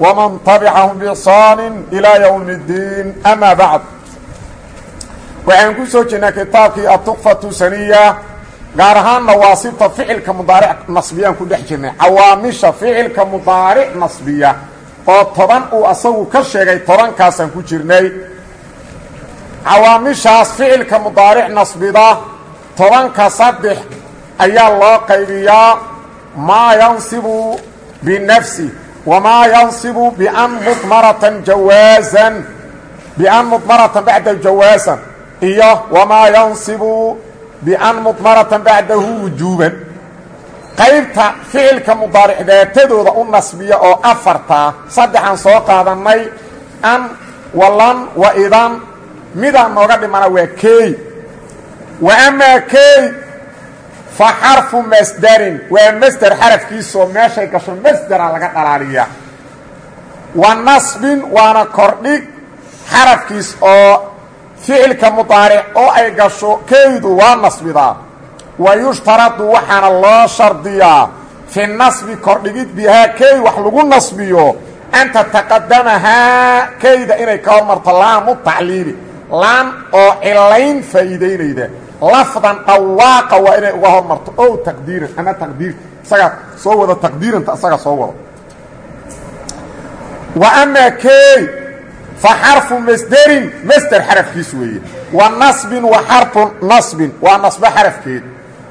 ومن تبعهم بإحsaan إلى يوم الدين أmا baعd waxaan ku soo jirnay kitaabkii aلتuqفaةu saniya gaar ahaan nawaasibta ficilka mudaaric nasbiyaan ku dhex jirnay cawaamisha ficilka mudaaric nasbiya oo toban uu asagu ka sheegay tobankaasaan ku jirnay cawaamishaas ficilka mudaaric nasbida tobanka saddex ayaa loo qaybiyaa maa yansibu binafsi wmaa yansibu ban mudmaratan jawaasan bian mudmaratan bacda jawaasan iyo wamaa yansibu bian mudmaratan bacdahu wujuuban qaybta ficilka mudaaric daatadooda u nasbiya oo afartaa saddexaan soo qaadannay an walan wa idan midaan nooga dhimana waa keey wa amaa fa xarfu masdarin waa masder xarafkiisoo meeshay gasho masdera laga dhalaaliya wa nasbin waana kordhig xarafkiis oo ficilka mudaaric oo ay gasho keydu waa nasbidaa wa yushtaradu waxaana loo shardiyaa fi nasbi kordhigid bihaa key wax lagu nasbiyo. An tataqadamahaa keyda inay ka hormarto laamu tacliili laan oo cilayn faa'iidaynayda lafdan dhawaaqa waa inay uga hormarto ow taqdiiran ama taqdiir. Isagaa soo wada taqdiiranta isagaa soo wada wa amaa keey fa xarfu masderin masder xarafkiis weeye. Wa nasbin wa xarfu nasbin waa nasbo xarafkeed.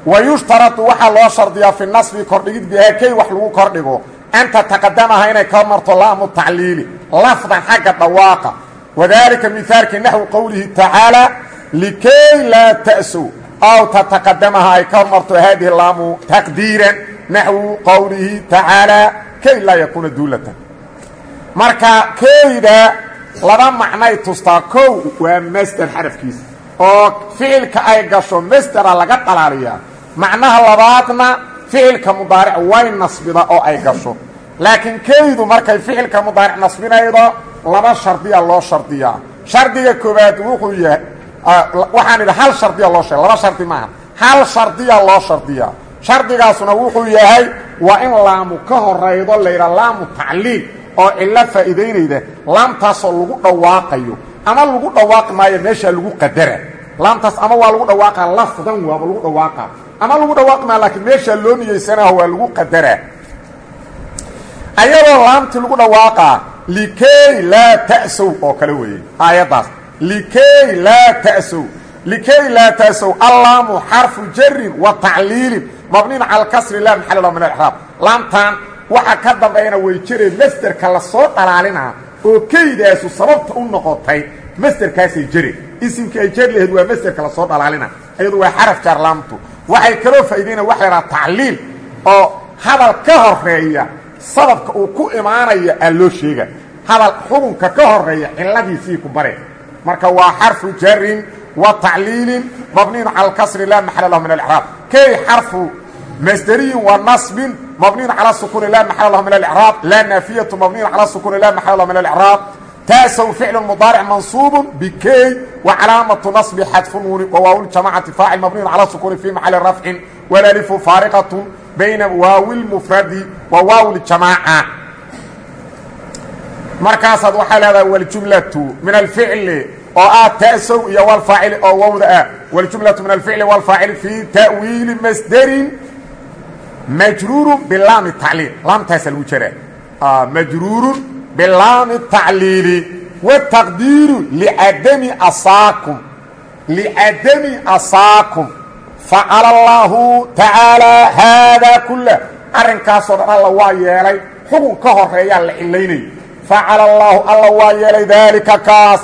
Wa yushtaradu waxaa loo shardiyaa fi nasbi kordhigid bihaa key wax lagu kordhigo. An tataqadamaha inay ka hormarto laamu tacliili lafdan xagga dhawaaqa wadalika mihaalkii naxwi qowlihi tacaalى likay laa ta'sow aw tataqadamaha ay ka hormarto haadihi laamu taqdiiran naxwu qowlihi tacaalى kay laa yakuuna duulatan marka keyda laba macnay tustaa kow waa masder xarafkiisa oo ficilka ay gasho masdera laga dhalaaliyaa macnaha labaadna ficilka mudaaric way nasbida oo ay gasho laakiin keydu markay ficilka mudaaric nasbinaydo laba shardiya loo shardiyaa shardiga koobaad wuxuu yahay waxaan idhi hal shardiya loo sheeg laba shardi maaha hal shardiya loo shardiyaa shardigaasuna wuxuu yahay waa in laamu ka horaydo layidhaa laamu tacliil oo cillo faa'iidaynayda. Laamtaasoo lagu dhawaaqayo ama lagu dhawaaqi maayo meeshaa lagu qadara. Laamtaas ama waa lagu dhawaaqa lafdan waaba lagu dhawaaqa. Ama lagu dhawaaqi maayo laakiin meeshaa loo niyeysanaho waa lagu qadaraa ayadoo laamtii lagu dhawaaqaa likay laa ta'sow oo kale weeye aayaddaas likay laa ta'sow likay laa ta'sow allaamu xarfu jarin wa tacliilin mabniin cala alkasri laa maxalla lahu min alexraab laamtaan waxa ka dambeeyana way jireen masderka la soo dhalaalinaa oo keydaasu sababta u noqotay masderkaasay jere isimkii ay jer laheed waa masderka la soo dhalaalina. Ayadu waa xaraf jaar laamtu. Waxay kaloo faa'iidayna waxa la hahaa tacliil oo hadal ka horreeya sababka uu ku imaanaya aa loo sheega. Hadal xukunka ka horreeya ciladiisii ku marka waa xarfu jarin wa tacliilin mabniin cala alkasri laa maxala lahu min alexraab kay xarfu? Masderiyin wa nasbin mabniin cala sukuni laa maxala lahu min alecraab laa naafiyatu mabniin cala sukuni laa maxala lahu min alecraab taasow ficlu mudaaric mansuubu bikey wa calaamatu nasbi xadfu nuuni wawaawi ljamacati faacil mabniin cala sukuni fii maxali rafcin walalifu faariqatu bayna waawi lmufradi wa waawi ljamaaca markaasaad waxaa leedahay waljumlatu min alficli oo ah ta'sow iyo walfaacili oo wowda ah. Waljumlatu min alficli walfaacili fii ta'wiili masderin majruurun bilaami tacliil. Laamtaasa lagu jaraa. Majruurun bilaami tacliili. Wataqdiiru licadami asaakum. Licadami asaakum. Facala allaahu tacaalaa haadaa kulah arrinkaasoo dhan alla waa yeelay. Xukun ka horeeyaa la cilaynaya facala allaahu alla waa yeelay daalika kaas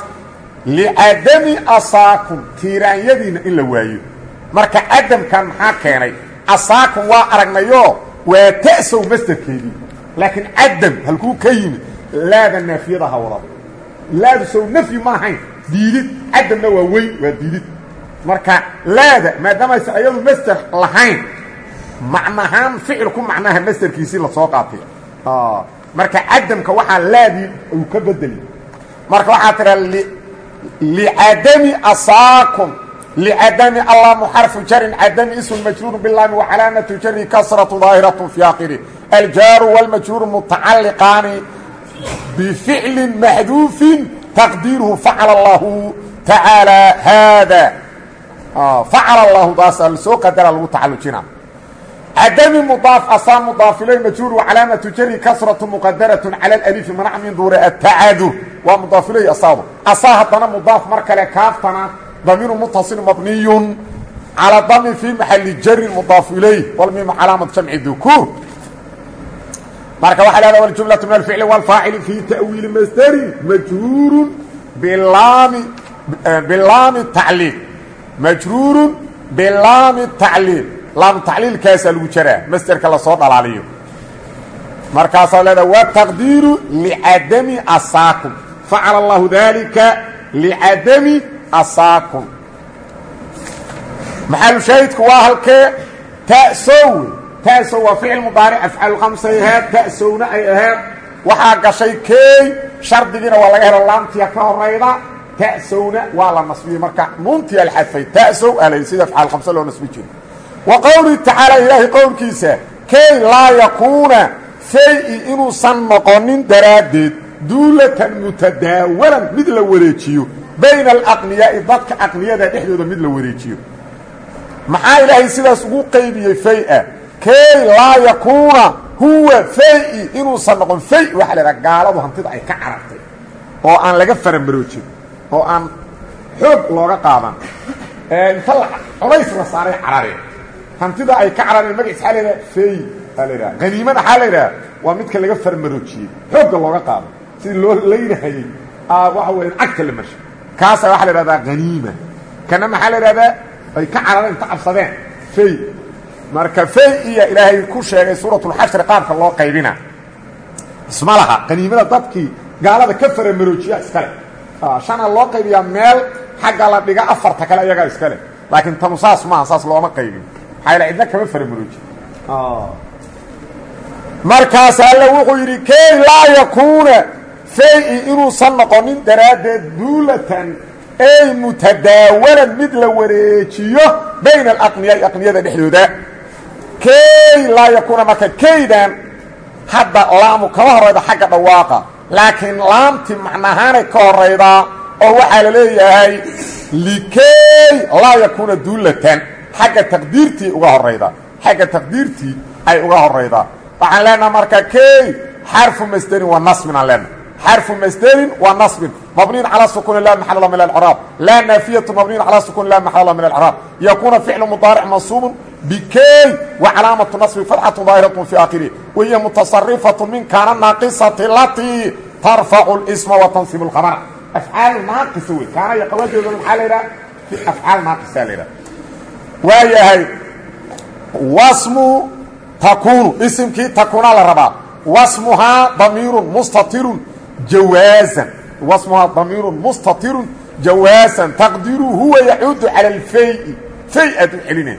licadami asaakum tiiraanyadiinna in la waayo marka cadamkan maxaa keenay asaakum waa aragnayoo waa ta'sow masderkeedii laakiin cadam halkuu ka yimid laada naafiyada ha wadaba laadu sow nafyi ma ahayn diidid cadamna waa weyn waa diidid marka laada maadaamaysa ayadu master lahayn macnahaan ficilku macnaha masterkiisii la soo qaatay marka cadamka waxaa laadii uu ka bedeli. Marka waxaa tiraa licadami asaakum licadami allaamu xarfu jarin cadami ism majruur bilaami wacalaamatu jari kasratu daahiratu fi akhiri. Aljaaru wاlmajruur mutacaliqaani bificli maxduufin taqdiiruhu facala allahu tacaalى haada facala allahu daasaa la soo qadara lagu tacalujina cadami mudaaf asaa mudaafilay majruur wacalaamatu jari kasratu muqadarat cala alif manac min duure atacadur waa mudaafilay asaadu asaa haddana mudaaf mar kale kaaftana damiiru mutaصil mabniyun calى dami fii maxali jarin mudaaf ilayh walmim calaamat jamci dukuur marka waxa lahada waljumlaةu min alficli wاlfaacili fii ta'wiili masderin majruuru bilaami bilaami tacliil majruuru bilaami tacliil laam tacliilkaasaa lagu jaraa masderka la soo dhalaaliyo. Markaasaa leedaha wataqdiiru licadami asaakum. Facala allahu dalika licadami asaakum. Maxalu shaahidku waa halkee ta'sow ta'sow waa ficil mudaaric afcaal khamsay ta'sowna ay aheed waxaa gashay keey shardigiina waa laga helo laamtiya ka horayda ta'sowna waa la nasbiyey marka nuuntii alxadfay ta'sow alay sida afcaal khamse loo nasbi jiro wa qowlihi tacaala ilaahay qowlkiisa kay laa yakuuna fay-i inuusan noqonin daraaddeed duulatan mutadaawalan mid la wareejiyo bayna alaqniyaa'i dadka aqniyada dhexdooda mid la wareejiyo. Maxaa ilaahay sidaas ugu qaybiyey fay-a kay laa yakuuna huwa fay-i inuusan noqon. Fay waxaa la idhaha gaaladu hantida ay ka carartay oo aan laga faramaroojin oo aan xoog looga qaadan. Inta la colays la saaray carare hantida ay ka carareen magaciis aa laydhaha fey aa la yidhaha. Haniimana waxaa la yidhaha waa midka laga farmaroojiyey xoogga looga qaado. Sidii loo laynahayey waxa weya cagta la marshay kaasa waxaa la idhahdaa haniima kana maxaa la idhahdaa ay ka carareen ka cabsadeen fey marka fey iya ilaahay ku sheegay suuratulxashri qaabka loo qaybina. Isma laha haniimada dadkii gaalada ka faramaroojiya iskale shana loo qaybiyaa meel xagga la dhiga afarta kale iyagaa iskale laakiin tanu saas maaha saas looma qaybin maxaa cidna kama faramarooji markaas alle wuxuu yidhi kay laa yakuuna fay-i inuusan noqonin daraaddeed duulatan ay mutadaawalan mid la wareejiyo bayna alaqniyaai aqniyada dhexdooda. Kay laa yakuuna marka kaydan hadda laamu kama horayda xagga dhawaaqa. Laakiin laamti macnahaanay ka horaydaa oo waxaa la leeyahay likay laa yakuuna duulatan agga taqdiirtii uga horayda xagga taqdiirtii ay uga horaydaa waxaan leenaha marka key xarfu masderin waa nasmin aan leenaha xarfu masderin waa nasmin mabniyin calaa sukuuni laa maxalla min alcraab laa naafiyatu mabniyin calaa sukuuni laa maxalla min alcraab yakuuna ficlu mudaaric mansuubun bikey wa calaamatu nasbi fatxatu daahiratun fii aakhirih wahiya mutasarifatu min kaana naaqisati latii tarfacu lisma wa tansibu lkhabara afcaal naaqisa wey kaana iyo qawaadeeda maxaa la yidhaha? Afcaal naaqisaa la yidhaha waa yahay wasmu takunu isimkii takunaa la rabaa wasmuhaa damiirun mustatirun jawaazan wasmuhaa damiirun mustatirun jawaasan taqdiru huwa yacuudu cala alfay-i fay aad u celinay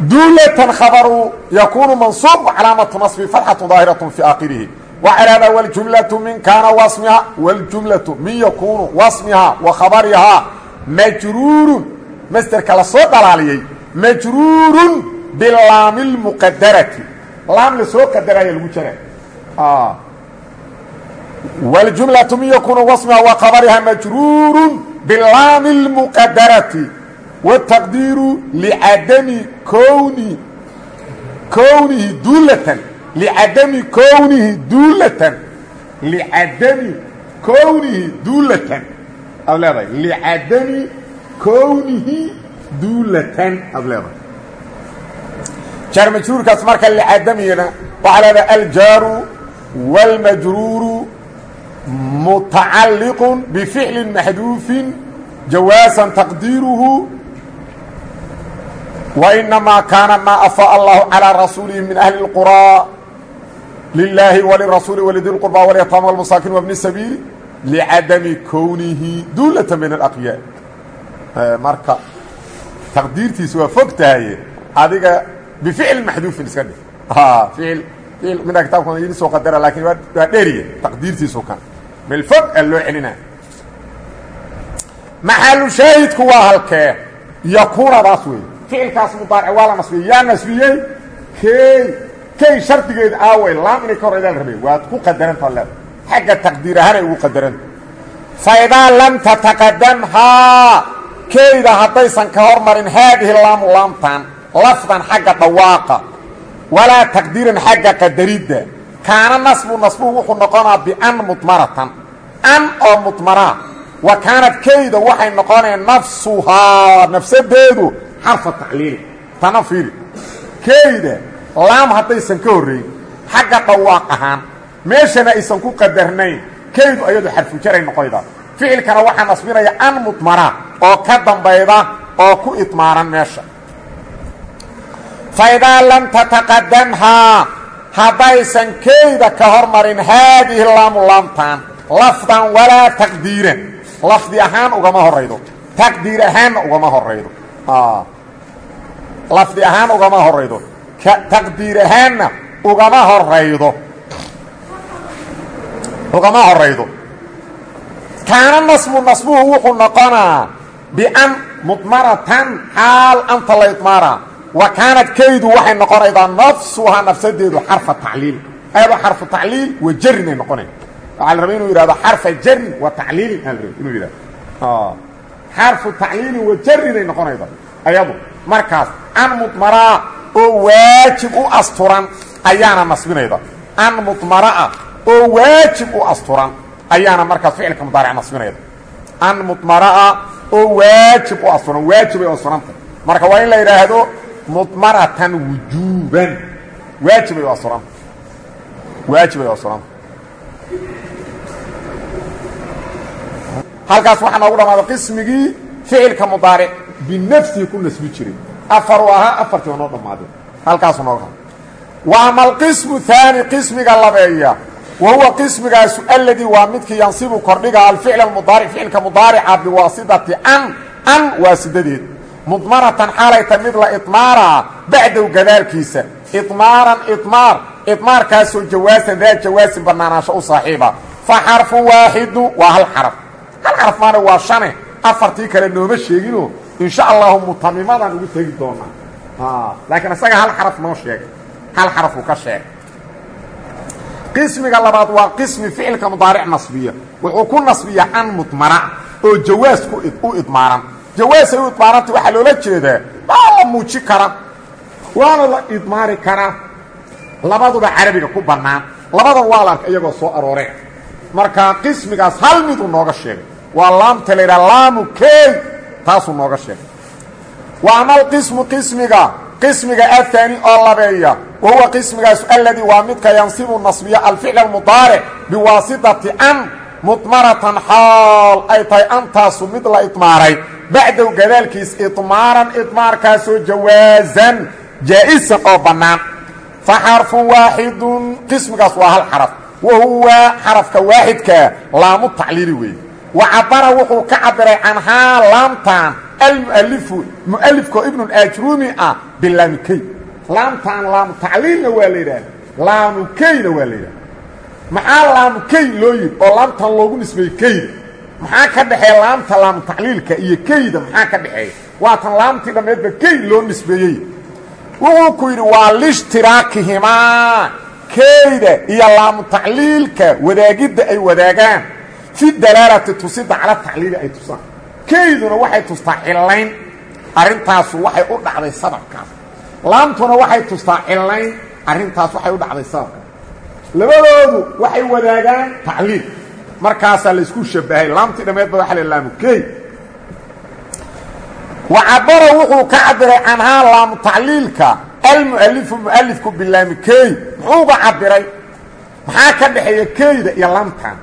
duulatan khabaru yakunu mansuub calaamatu nasbi fatxatu daahiraة fi aakhirihi wacalaada wاljumlaةu min kaana wasmiha wاljumlaةu min yakunu wasmihaa wa khabarihaa majruurun masderka la soo dhalaaliyey majruurun bilaami lmuqadarati laam la soo qadaraya lagu jara. Ah. Wljumlau min yakunu wasmiha wa khabariha majruuru bilaami اlmuqadarati wاtaqdiiru licadami kowni kownihi duulatan licadami kownihi duulatan licadami kownihi duulatan ad leedahay licadami kownihi duulatan aad leedahay jaar majruurkaas marka licadamiyana waxaa leedahay aljaaru wاlmajruuru mutacalliqu bificli maxduufin jawaasan taqdiiruhu وإنما كان ما أفاء الله على رسوله من أهل القرى لله وللرسول ولذي القربى واليتامى والمساكين وابن السبيل licadami kownihi duulata min alaqyaa marka taqdiirtiisa waa fog tahaye adiga bificl maxduufin iska dhig. Ficil ficil midna kitaabkan idin soo qadara laakiin waa dheriya taqdiirtiisu kan meel fog a loo celina. Maxalu shaahidku waa halkee yakuunadaas wey ficilkaas mudaaric waa la nasbiyey yaa nasbiyey? Key key shardigeeda aawey laam inay ka horreydaan rabay waad ku qadaranta leeda xagga taqdiir ahaan ay ugu qadaranta fa idaa lam tataqadamhaa keyda haddaysan ka hormarin haadihi laamu laamtan lafdan xagga dhawaaqa walaa taqdiiran xagga qadaridda kaana nasbu nasbuhu wuxuu noqonaa bian mudmaratan an oo mudmaraa wa kaanad keyda waxay noqoneen nafsuhaa nafsadeedu xarfa tacliili tana fiiri keyda laam haddaysan ka horrayn xagga dhawaaq ahaan meeshana aysan ku qadarnayn keydu ayadu xarfujaray noqoyda ficilkana waxaa nasbinaya an mudmara oo ka dambayda oo ku idmaaran meesha. Fa idaa lam tataqadamhaa haddaysan keyda ka hormarin haadihi laamu laamtaan lafdan walaa taqdiiran lafdi ahaan ugama horaydo taqdiir ahaanna ugama horaydo. Lafdi ahaan ugama horaydo taqdiir ahaanna ugama horaydo. Ugama horaydo kaana nasbu nasbuhu wuxuu noqonaa bian mudmaratan xaal anta la idmaaraa wa kaanad kaydu waxay noqonaydaa nafsuhaa nafsadeedu xarfa tacliil. Ayadoo xarfu tacliil wa jarin ay noqonay waxaa la rabay inuu yidhahdo xarfa jarin wa tacliilin aa la rabay inuu yidhahdo. Xarfu tacliilin wa jarin ay noqonayda ayadu markaas an mudmaraa oo waajib u asturan ayaana nasbinayda an mudmaraa oo waajib u asturan ayaana markaas ficilka mudaaric nasbinayda. An mudmaraa oo waajib u asturan waajibay asturanta marka waa in la yidhaahdo mudmaratan wujuuban. Waajibay u asturanta waajibay u asturanta halkaas waxaa noogu dhamaada qismigii ficilka mudaaric binafsihi ku nasbi jiray. Afaru ahaa afartii noo dhammaadeen halkaasu nooga wa ama alqismu qismiga labeeya wa huwa qismigaasu aladii waa midkii yansibu kordhiga alficl mudaaric ficilka mudaarica biwaasidati an an waasidadeed mudmaratan xaalayta mid la idmaaraa bacdow gadaalkiisa idmaaran idmaar idmaarkaasoo jawaasan daa jawaasin banaanaansho u saaxiiba fa xarfu waaxidu waa hal xaraf hal xaraf maana waa shane afartii kale nooma sheegino insha allahu mutamimadan ugu tegi doonaa laakiin isaga hal xaraf noo sheegay hal xaraf uu ka sheegay qismiga labaad waa qismi ficilka mudaaric nasbiya. Wuxuu ku nasbiyaa an mudmara oo jawaas u idmaaran. Jawaasay u idmaaranta waxaa loola jeedaa waa la muuji kara waana la idmaari karaa labaduba carabiga ku bannaan. Labadan waa la arka iyagoo soo arooreen. Marka qismigaas hal miduu nooga sheegay. Waa laamta la yidhaha laamu key taasuu nooga sheegay. Wa ama alqismu qismiga qismiga ahaani oo labeeya wa huwa qismigaasu aladii waa midka yansibu nasbiya alficl almudaaric biwaasitati an mudmaratan xaal ay tahay antaasu mid la idmaaray bacdow gadaalkiis idmaaran idmaarkaasoo jawaasan jaa'isan oo bannaan fa xarfun waaxidun qismigaas waa hal xaraf wa huwa xarafka waaxidkaa laamu tacliili weeye wa cabara wuxuu ka cabiray canhaa laamtan almualifu mualifkoo ibnuajruumi ah bilaamukey laamtaan laamu tacliilna waa la yidhaahda laamukeyna waa la yidhahda maxaa laamukey loo yidhi? Oo laamtan loogu nisbeeyey keyda maxaa ka dhexeeya laamta laamu tacliilka iyo keyda maxaa ka dhexeeya? Waatan laamtii dhammeedba key loo nisbeeyey. Wuxuu ku yidhi waa lishtiraakihimaa. Keyda iyo laamu tacliilka wadaagidda ay wadaagaan. Fi dalaalati tusida cala tacliili ay tusaan. Keyduna waxay tustaa cillayn arrintaasu waxay u dhacday sababkaas laamtuna waxay tustaa cillayn arrintaas waxay u dhacday sababkaas labadoodu waxay wadaagaan tacliil. Markaasaa laysku shabahay laamtii dhammeedba waxa la laamu key wa cabara wuxuu ka cabiray canhaa laamu tacliilka almualifu mualifku bilaami key muxuuga cabiray maxaa ka dhexeeya keyda iyo laamtan?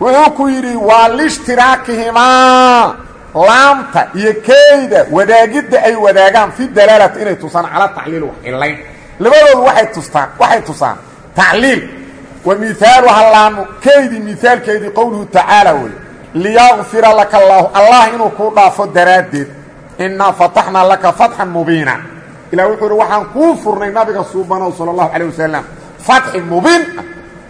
Wuxuu ku yidhi waa lishtiraakihimaa laamta iyo keyda wadaagidda ay wadaagaan fi dalaalati inay tusaan cala tacliil wax cillayn labadoodu waay tustaan waxay tusaan tacliil. Wa miaaluha laamu keydii miaalkeedii qowluhu tacaala wey liyaqfira laka allaahu allah inuu kuu dhaafo daraaddeed. Innaa fataxnaa laka fatxan mubiina. Ilah wuxuu uhi waxaan kuu furnay nabiga suubanow sala allahu calayh wasalam fatxi mubiin. Ah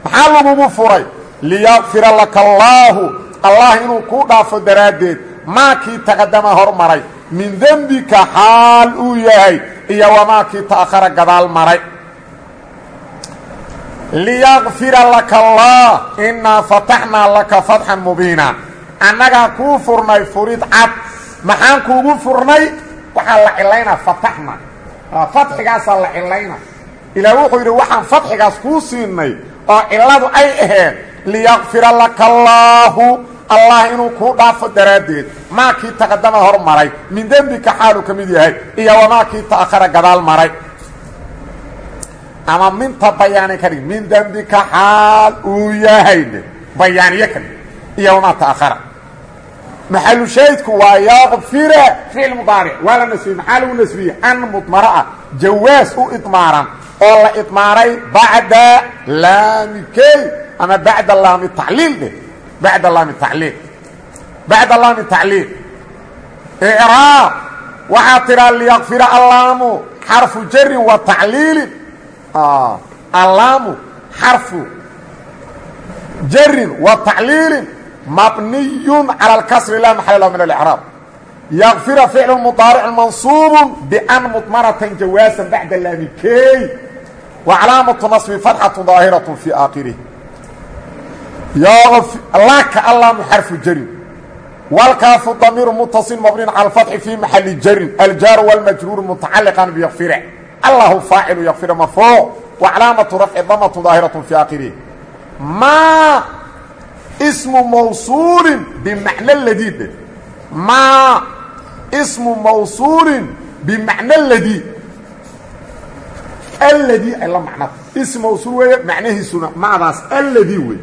maxaa lagugu furay? Liyaqfira laka allaahu allah inuu kuu dhaafo daraaddeed maakii taqadama hormaray? Min dembika xaal uu yahay iyo wamaakii ta'khara gadaal maray. Liyaqfira laka allah innaa fataxnaa laka fatxan mubiina. Annagaa kuu furnay furid cad. Maxaan kuugu furnay? Waxaa la cilaynaa fataxna. Fatxigaasaa la cilayna ilaah wuxuu yidhi waxaan fatxigaas kuu siinay oo cilladu ay ahayd. Liyaqfira laka allaahu allah inuu kuu dhaafo daraaddeed. Maakii taqadama hor maray. Min dembika xaaluu ka mid yahay. Iyo wamaakii ta'khara gadaal maray. Ama minta bayaanay ka dhig min dembika xaal uu yahay bayaaniye ka dhig iyo wamaa ta'khara maxalu shaahidku waa yaqfira ficil mudaaric waa la nasbiyey maxaa lagu nasbiyey an mudmaro ah jawaas u idmaaran. Oo la idmaaray bacda laami key ama bacda laami tacliil dheh bacda laami tacliiq bacda laami tacliiq icraab waxaa tidhaa liyaqfira allaamu xarfu jarin wa tacliilin allaamu xarfu jarin wa tacliilin mabniyun cala alkasri laa maxal lahu min alicraab yaqfira ficlu mudaaric mansuubu bian mudmaratan jawaasan bacda laami key wa calaamatu nasbi fatxatu daahiratu fii aakhirih laka allaamu xarfu jarin wlkaafu damiiru mutaصil mabniin calى اfatxi fii maxali jarin aljaaru wاlmajruur mutacaliqan bykfire allahu faacilu ykfira marfuuc wa calaamatu rafci damatu daahiraة fii aakhirih ma ismu mawsuulin bimacno ladii dhe maa ismu mawsuulin bimacno ladii alladii ay la macnata ism mawsuul weeye macnahiisuna maadaas alladii wey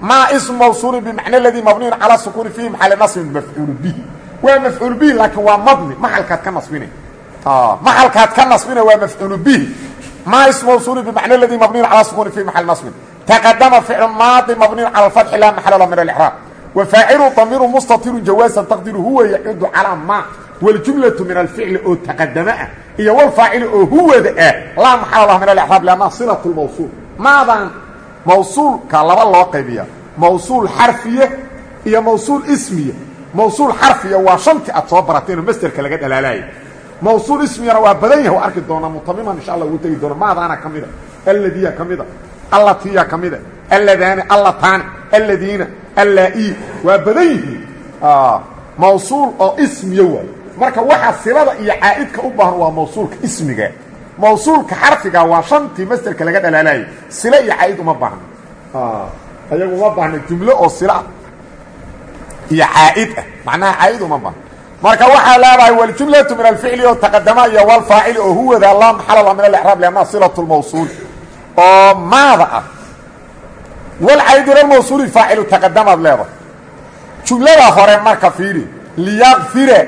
maa ismu mawsuulin bimacno ladii mabniyun calaa sukuuni fiihi maxali nasbin mafcuulu bihi waa mafcuul bihi laakiin waa madni maxalkaad ka nasbinay maxalkaad ka nasbina waa mafcuulu bihi maa ismu mawsuulin bimacno ladii mabniyun calaa sukuuni fiihi maxali nasbin تqdم فعل maaضي مبني على الفتح لا محل من الإعراب وفاaعل ضمير مستطر جواaزا تقدير هو يعud على mا والجملة من الفعل oo تqdم ah iyo والفاaعل oo huwda ah لا محل لh من الإعراب لأنha صلة الموصول maadan mawsuulka laba loo qaybiya mawsuul xarfiye iyo mawsuul ismiye. Mawsuul xarfiya waa shantii aad soo baratay inuu masderka laga dhalaalaayo mawsuul ismiyana waa badan yahay arki doonaa mutamiman insha alla ugu tegi doona maadaana ka mida alladiya ka mida allatiya ka mida alladaani allataani alladiina allaa'i waa badan yihiin. Mawsuul oo ismiye waayo marka waxaa silada iyo caa'idka u baahan waa mawsuulka ismiga mawsuulka xarfiga waa shantii masderka laga dhalaalayay sile iyo caa'id uma baahno ayagu uma baahno jumlo oo sila iyo caa'id ah. Macnaha caa'id uma baahno marka waxaa leedahay waljumlatu min alficli oo taqadama iyo walfaacili oo huwada la maxalala min alicraab liannaha silatu lmawsuul oo maada ah. Walcaydilmawsuuli faacilu taqadamaad leedahay. Jumlada hore marka fiiri liyaqfira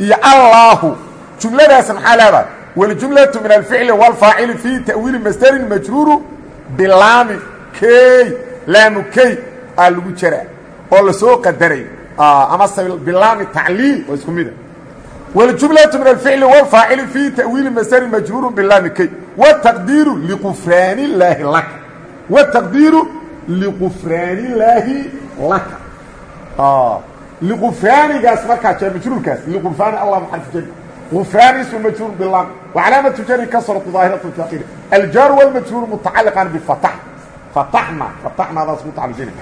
iyo allaahu jumladaas maxaa leedahay waljumlatu min alficli wاlfaacili fii ta'wiili masderin majruuru bilaami key laamu key aa lagu jaraa oo lasoo qadaray amase bilaami tacliil oo isku mida wاljumlaةu min alficli wاlfaacili fii ta'wiili masderin majruuru bilaami key wtaqdiiru liqufraani illaahi laka wtaqdiiru liqufraanillaahi laka liqufraanigaas markaa jee majruurkaas liqufraani allah xarfu jari qufraani ismu majruur bilam wacalaamatu jari kasratu daahiratu taqir aljaaru wاlmajruur mutacaliqan bifatax fataxna fataxnaadaas mutacalqina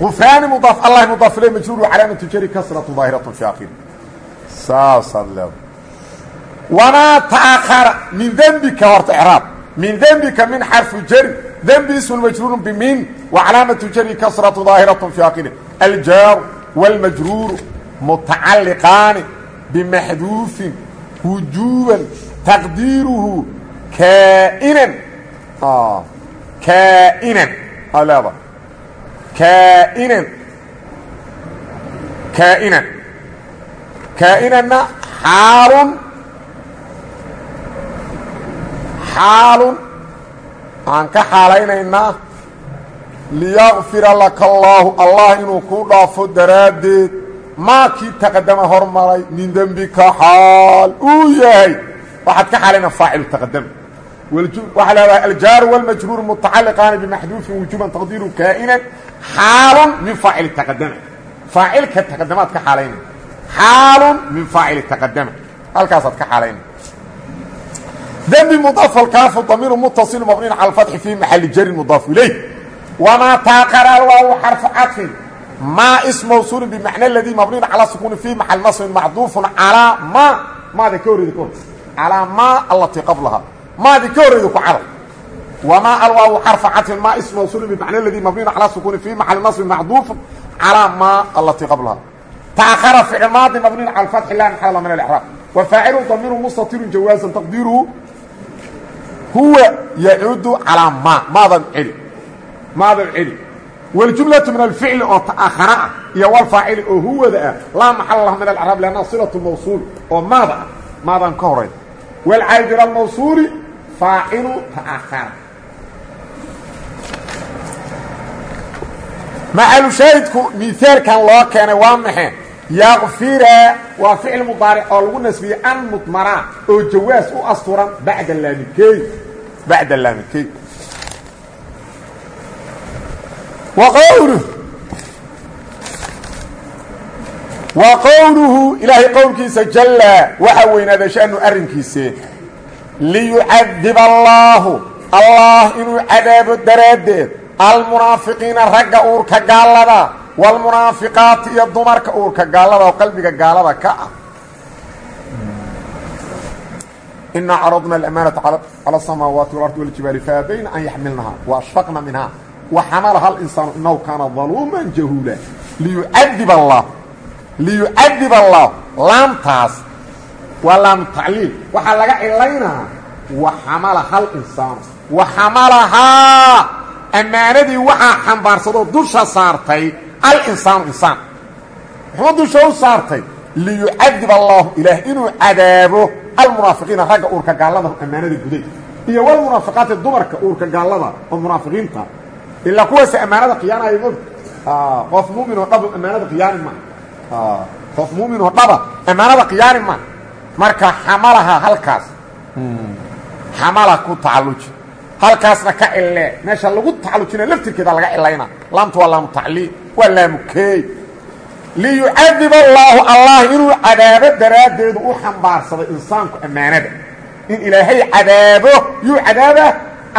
qufraani mudaaf allah mudaaf ilay majruur wacalaamatu jari kasratu daahiratu akhir saasaad leeda wamaa taakara min dembika horta icraab min dembika min xarfu jari dembi ismu majruuru bimin wacalaamatu jari kasratu daahiratu fi akhiri aljaaru wاlmajruuru mutacaliqaani bimaxduufin wujuuban taqdiiruhu kaa'inan kaa'inan aa leeda kaa'inan kaa'inan kaainanna xaalun xaalun waxaan ka xaalaynaynaa liyakfira laka allaahu allah inuu kuu dhaafo daraaddeed maa kii taqadama hormaray min dembika xaal uu yahay. Waxaad ka xaalayna faacilu taqadama waxaa leedahay aljaaru wاlmajruur mutacaliqaani bimaxduufin wujuban taqdiiru kaa'inan xaalun min faacili taqadama faacilka taqadamaad ka xaalayna. Xaalun min faacili taqadama halkaasaad ka xaalayna. Dembi mudaaf alkaafu damiiru mutasilu mabniin cala alfatxi fii maxali jarin mudaafu ilayh. Wamaa taaqara alwaawu xarfu cadfin maa ism mawsuulin bimacna aladii mabniin cala sukuuni fii maxal nasbin macduufun calaa ma maada ka horreyda ka hor calaa maa allatii qablahaa maadi ka horreyda ku cadal wamaa alwaawu xarfa cadfin maa ism mawsuulin bimacna aladii mabniin cala sukuuni fii maxali nasbin macduufun calaa maa allatii qablahaa taakara ficil maadi mabniin cala alfatxi laa maxalla min alixraab wa faacilu damiiru mustatirun jawaasan taqdiiruhu huwa yacuudu calaa maa maadan celi maadan celi waljumlatu min alficli oo ta'ahara ah iyo walfaacili oo huwada ah laa maxala lahu min alcraab liannaha silatu mawsuul oo maada ah maadan ka horayn walcayd ila almawsuuli faacilu ta'ahara macalu shaahidku miaalkan loo keenay waa maxe yakfira waa ficil mudaaric oo lagu nasbiyey an mudmaraa oo jawaas u asturan bacda laamikeey bacda laamikeey waqowluh wa qowluhu ilaahay qowlkiisa jalla waxaa weynaaday shanu arrinkiise liyucadiba allaahu allah inuu cadaabo daraaddeed. Almunaafiqiina ragga uurka gaallada waalmunaafiqaati iyo dumarka uurka gaallada oo qalbiga gaalada ka ah. Inaa caradna alamaanata cala asamaawaati walardi waljibaali faabayna an yaxmilnaha wa ashfaqna minha وxamalaha اlinsaanu inahu kaana ظaluuma jahuula liyucadib allah liyucadib allah laamtaas waa laamu tacliil waxaa laga cilaynaa waxamalaha اlinsaanu waxamalahaa ammaanadii waxaa xambaarsadoo dusha saartay alinsaanu insaan muxuu dusha u saartay liyucadib allaahu ilaah inuu cadaabo almunaafiqiina ragga uurka gaallada ammaanada guday iyo walmunaafiqaati dumarka uurka gaallada oo munaafiqiinta ilaa kuwaasa ammaanada khiyaanaya mog qof muuminoo dhaba ammaanada khiyaani ma qof muuminoo dhaba ammaanada khiyaani ma marka xamalaha halkaas xamala ku tacalluji halkaasna ka cilee meesha lagu tacallujina laftirkeeda laga cilayna laamtu waa laamu tacliil waa laamu keey liyucadib allaahu allah inuu cadaabo daraaddeedu u xambaarsaday insaanku ammaanada in ilaahay cadaabo yuu cadaaba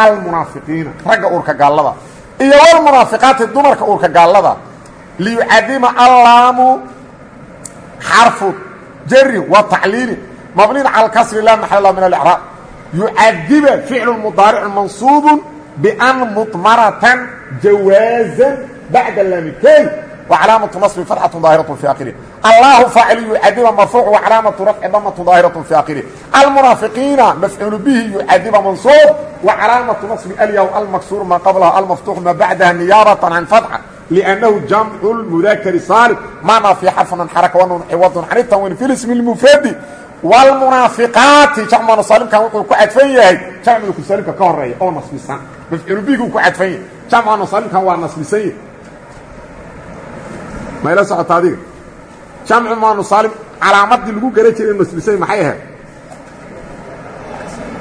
almunaafiqiina ragga uurka gaallada iyo walmunaafiqaati dumarka uurka gaallada liyucadima allaamu xarfu jarin wa tacliilin mabniin cala alkasri laa maxalla min alicraab yucadiba ficlu mudaaricu mansuubu bian mudmaratan jawaazan bacda laamikey wacalaamatu nasbi fatxatu daahiratu fi akhirih allahu faacilu yucadiba marfuuc wacalaamatu rafci damatu daahiratu fi akhirih almunaafiqiina mafcuulu bihi yucadiba mansuub wacalaamatu nasbi alyaw almaksuur maa qablaha almaftuux maa bacdaha niyaabatan can fatxa liannahu jamcu lmudakari saalim maanaa fi xarfan xaraka wanun ciwadun can itanwin fi lismi lmufradi wlmunaafiqaati jamcu musaalimkan wuxuu ku cadfan yahay jamcu musaalimka ka horreeya oo nasbisan mafcuulu bihigu ku cadfan yahay jamcu musaalimkan waa nasbisan yahy mayla socota adiga. Jamcu manusaalim calaamadii lagu gara jiray nasbisay maxay ahayd?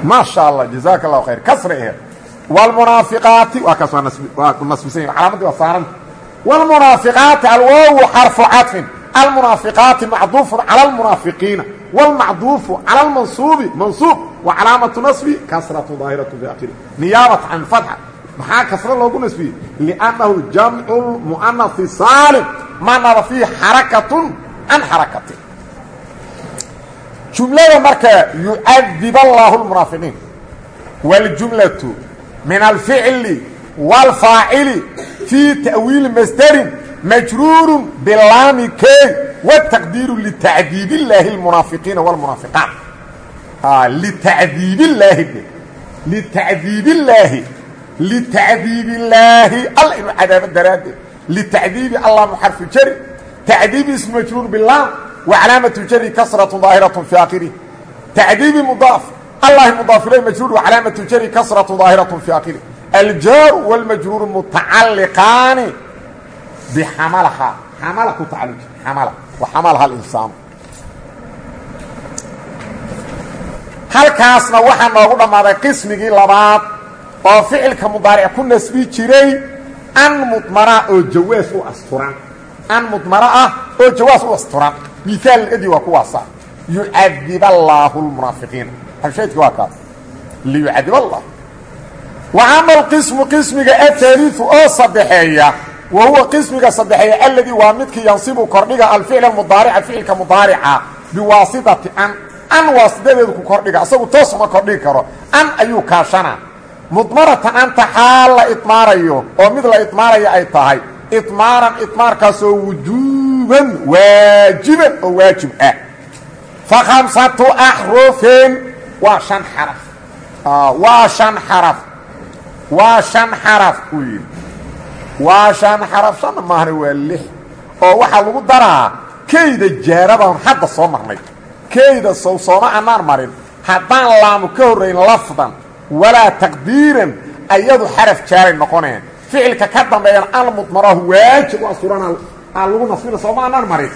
Maasha allah jazaaka allahu khayr. Kasray ahayd. Wlmunaafiqaati waa kaas waa nasbisan yahy calaamadii waa saaranta wlmunaafiqaati alwaawu xarfu cadfin almunaafiqaati macduufun cala almunaafiqiina. Wاlmacduufu cala almansuubi mansuub wa calaamatu nasbi kasratu daahiratu fi akhiri niyaabat can fatxa maxaa kasro loogu nasbiyey? Liannahu jamcu mu'anasi saalim manaba fiihi xarakatun can xarakatin jumlada marka yucadib allaahu lmunaafiqiin wاljumlaةu min alficli wاlfaacili fii ta'wiili masderin majruuru bilaami key wtaqdiiru litacdiib illaahi اlmunaafiqiina wاlmunaafiqaat litacdiib illaahi litacdiib illaahi litacdiib illaahi alla inuu cadaabo daraaddeed litacdiibi allaamu xarfu jari tacdiibi ismu majruur bilaam wa calaamatu jari kasratu daahiratu fi akhirih tacdiibi mudaaf allahi mudaaf ilay majruur wa calaamatu jari kasratu daahiratu fi akhirih aljaaru wاlmajruuru mutacalliqaani bixamalahaa xamala ku tacaluji xamala wa xamalaha alinsaan halkaasna waxaa noogu dhammaaday qismigii labaad oo ficilka mudaaric ku nasbi jiray an mudmara oo jawaas u asturan. An mudmara ah oo jawaas u asturan. Miaal edi waa kuwaasa yucadib allaahu lmunaafiqiina habshaydki waa kaas liyucadib allah wa ama alqismu qismiga ahaaliu oo saddexeeya. Wa huwa qismiga saddexeeya alladii waa midkii yansibu kordhiga alficla mudaarica ficilka mudaarica. Biwaasitati an. An waasitadeedu kordhiga. Isagu toos uma kordhigi karo. An ayuu kaashana mudmaratan anta xaal la idmaarayo oo mid la idmaaraya ay tahay idmaaran idmaarkaasoo wujuuban waajiban oo waajib ah. Fa khamsatu axrufin waa shan xaraf. Waa shan xaraf. Waa shan xaraf uu yidhi waa shan xaraf shanna maahna waa lix. Oo waxaa lagu daraa keyda jaarabaan hadda soo marnay. Keyda sow sooma annaan marin. Haddaan laamu ka horrayn lafdan walaa taqdiiran ayadu xaraf jaaray noqoneen. Ficilka ka dambeeyana almudmarahu waajib u asurana aa lagu nasbina sooma annaan marin.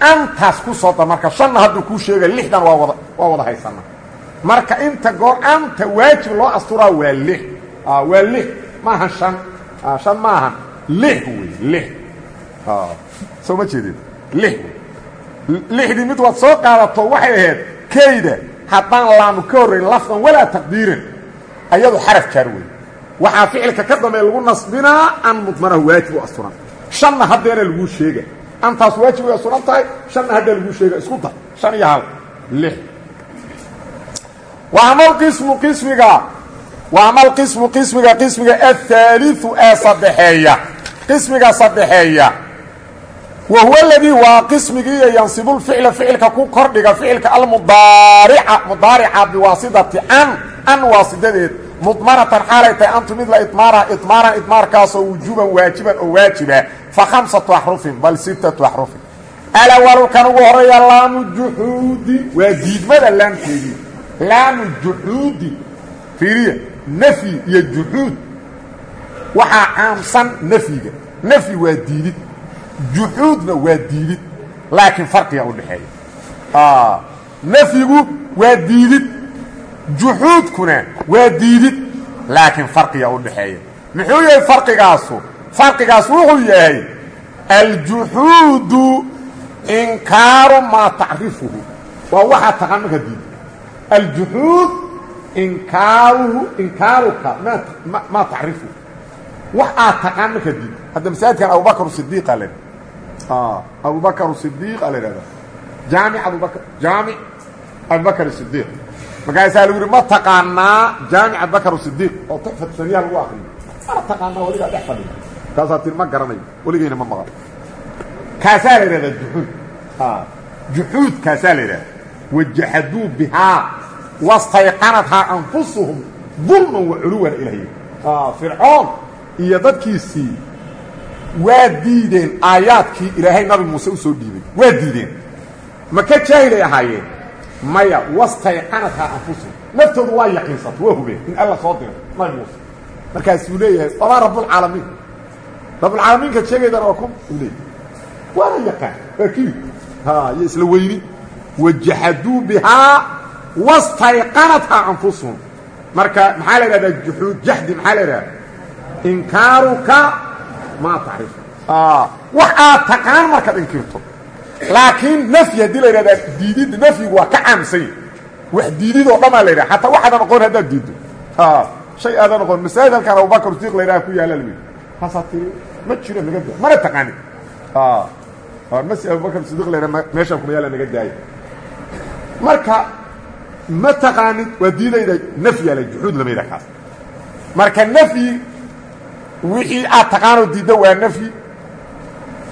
Antaas ku soo da marka shanna hadduu kuu sheegay lixdan waa wada waa wada haysana marka inta goor anta waajib loo asturaa waa lix. Waa lix. Maaha shan. Shan maaha lix wey lix. Soo ma jeedin? Lix wey lixdii mid waad soo qaadato waxay ahayd kayda. Haddaan laamu ka horrayn lafdan walaa taqdiiran ayadu xaraf jaar wey waxaa ficilka ka dambeeya lagu nasbinaa an mudmanahu waajib u asturan. Shanna haddeena laguu sheega antaas waajib way asturan tahay shanna haddaa laguu sheega isku dar. Shan iyo hal. Lix. Wa ama alqismu qismiga. Wa ama alqismu qismiga qismiga ahaaliu ee qismiga saddexeeya wa huwa aladii waa qismigiiyo yansibulficla ficilka ku kordhiga ficilka almudaarica mudaarica biwaasitati an an waasitadeed mudmaratan xaalay tahay antu mid la idmaara idmaaran idmaarkaasoo wujuuban waajiban oo waajiba fa khamsatu axrufin bal sittatu axrufin alawalu kan ugu horreeya laamu juxuudi waa diidmada laamteedii laamu juxuudi fiiriya nafyi iyo juxuud waxaa caamsan nafyiga nafyi waa diidid juxuudna waa diidid laakiin farqiga u dhexeeya nafyigu waa diidid juxuudkuna waa diidid laakiin farqiga u dhexeeya muxuu yahay farqigaasu? Farqigaas wuxuu yahay aljuxuudu inkaaru maa tacrifuhu waa waxaa taqaan markaa diida aljuxuud inkaaruhu inkaaruka ma maa tacrifuhu wax aad taqaan markaa diida hadda masaajidkan abubakr sidiiqa le abubakr sidiiq a la ihahda jaamic abubakr jaamic abubakr sidiiq markaasaa lagu yidhi ma taqaanaa jaamic abubakr sidiiq oo tuxfat saniya lagu akriyo mana taqaanaa weligaa dhex fadhiya kaasaa tir ma garanayo weligeyna ma maqan kaasaa la yidhahdaa juxuud juxuud kaasaa la yidhahda wajaxaduu bihaa wastayqanathaa anfusuhum dulman wa culuwan ilahy fircoon iyo dadkiisii waa diideen aayaadkii ilaahay nabi muuse u soo dhiibay waa diideen ma ka jaahilay ahaayeen? Maya wastayqanathaa anfusuhum naftoodu waa yaqiinsato waa hubeen in alla soo diro nabi muuse markaasuu leeyahay wamaa rabbulcaalamiin rabbulcaalamiinka sheegaydana waa ku leeyahy waana yaqaan waa kii? Iyo isla weyni. Wajaxaduu bihaa wastayqanathaa anfusuhum marka maxaa la idhahdaa juxuud jaxdi maxaa la idhahda inkaaruka maa tacrifu wax aad taqaan markaad inkirto laakiin nafyi haddii la yidhahdaa diididda nafyigu waa ka caamsany wax diidid oo dhamaa la yidhaha xataa waxaadan oqon haddaad diiddo. Shay aadan oqon masaajid halkaan abubakar sidiq la yidhaha ku yaalla lami kaasaa tiri ma jiro naga daa mana taqaanin masjid abubakar sidiq la yidhaha meeshaan kuma yaalla naga daaya marka ma taqaanid waa diidayda nafyi ala juxuud lama yidhaha kaas marka nafyi wixii aad taqaanoo diiddo waa nafyi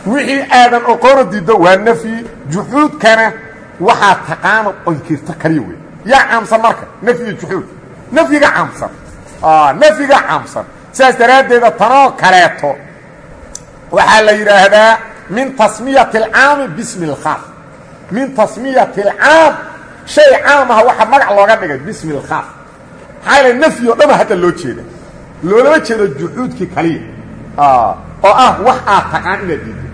wixii aadan oqoonoo diiddo waa nafyi juxuudkana waxaad taqaano onkirto kaliya wey yaa caamsan marka nafyi juxuud nafyiga caamsan. Nafyiga caamsan. Sidaas daraaddeeda tanoo kaleeto waxaa la yidhaahdaa min tasmiyati alcaami bismi اlkhaas min tasmiyati alcaam shay caam ah magac looga dhigay bismi اlkhaas maxaa yaele nafyi dhama hadda loo jeeda loolama jeedo juxuudkii kaliya. Oo ah wax aad taqaan inaad diiddo